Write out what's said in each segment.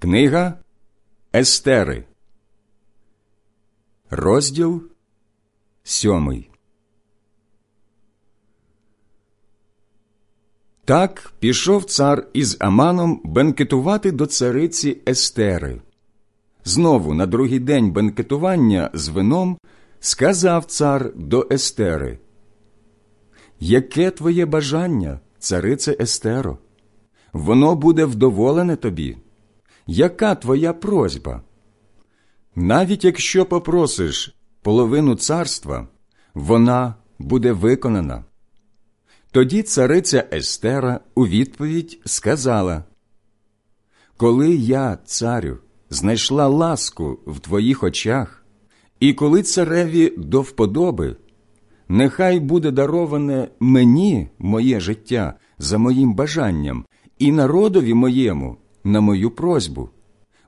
Книга Естери, розділ сьомий. Так пішов цар із Аманом бенкетувати до цариці Естери. Знову на другий день бенкетування з вином сказав цар до Естери. Яке твоє бажання, царице Естеро? Воно буде вдоволене тобі яка твоя просьба? Навіть якщо попросиш половину царства, вона буде виконана. Тоді цариця Естера у відповідь сказала Коли я, царю, знайшла ласку в твоїх очах, і коли цареві до вподоби, нехай буде дароване мені моє життя за моїм бажанням і народові моєму на мою просьбу,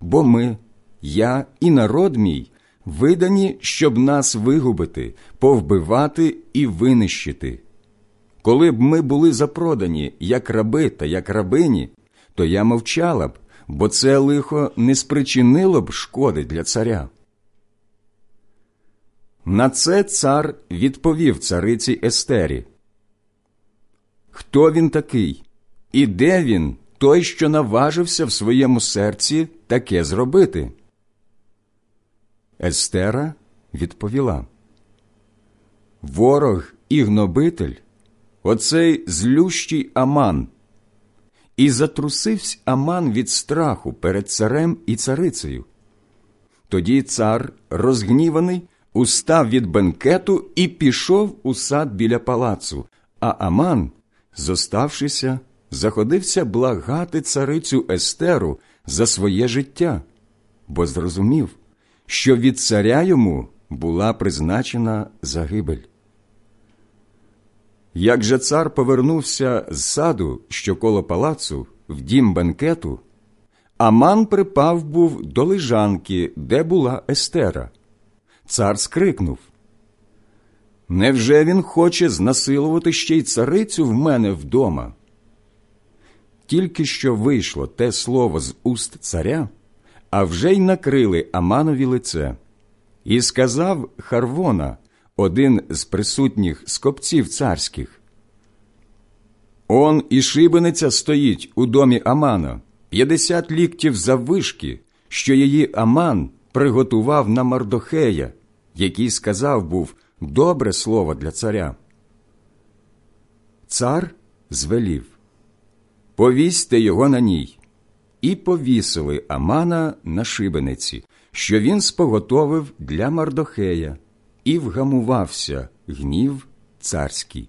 бо ми, я і народ мій, видані, щоб нас вигубити, повбивати і винищити. Коли б ми були запродані, як раби та як рабині, то я мовчала б, бо це лихо не спричинило б шкоди для царя. На це цар відповів цариці Естері. Хто він такий? І де він, той, що наважився в своєму серці таке зробити. Естера відповіла Ворог і гнобитель, оцей злющий Аман. І затрусився Аман від страху перед царем і царицею. Тоді цар, розгніваний, устав від бенкету і пішов у сад біля палацу, а Аман, зоставшися, заходився благати царицю Естеру за своє життя, бо зрозумів, що від царя йому була призначена загибель. Як же цар повернувся з саду, що коло палацу, в дім бенкету, Аман припав був до лежанки, де була Естера. Цар скрикнув Невже він хоче знасилувати ще й царицю в мене вдома? Тільки що вийшло те слово з уст царя, а вже й накрили Аманові лице. І сказав Харвона, один з присутніх скопців царських. Он і шибениця стоїть у домі Амана, п'ятдесят ліктів заввишки, що її Аман приготував на Мардохея, який сказав був добре слово для царя. Цар звелів повісьте його на ній. І повісили Амана на шибениці, що він споготовив для Мардохея, і вгамувався гнів царський.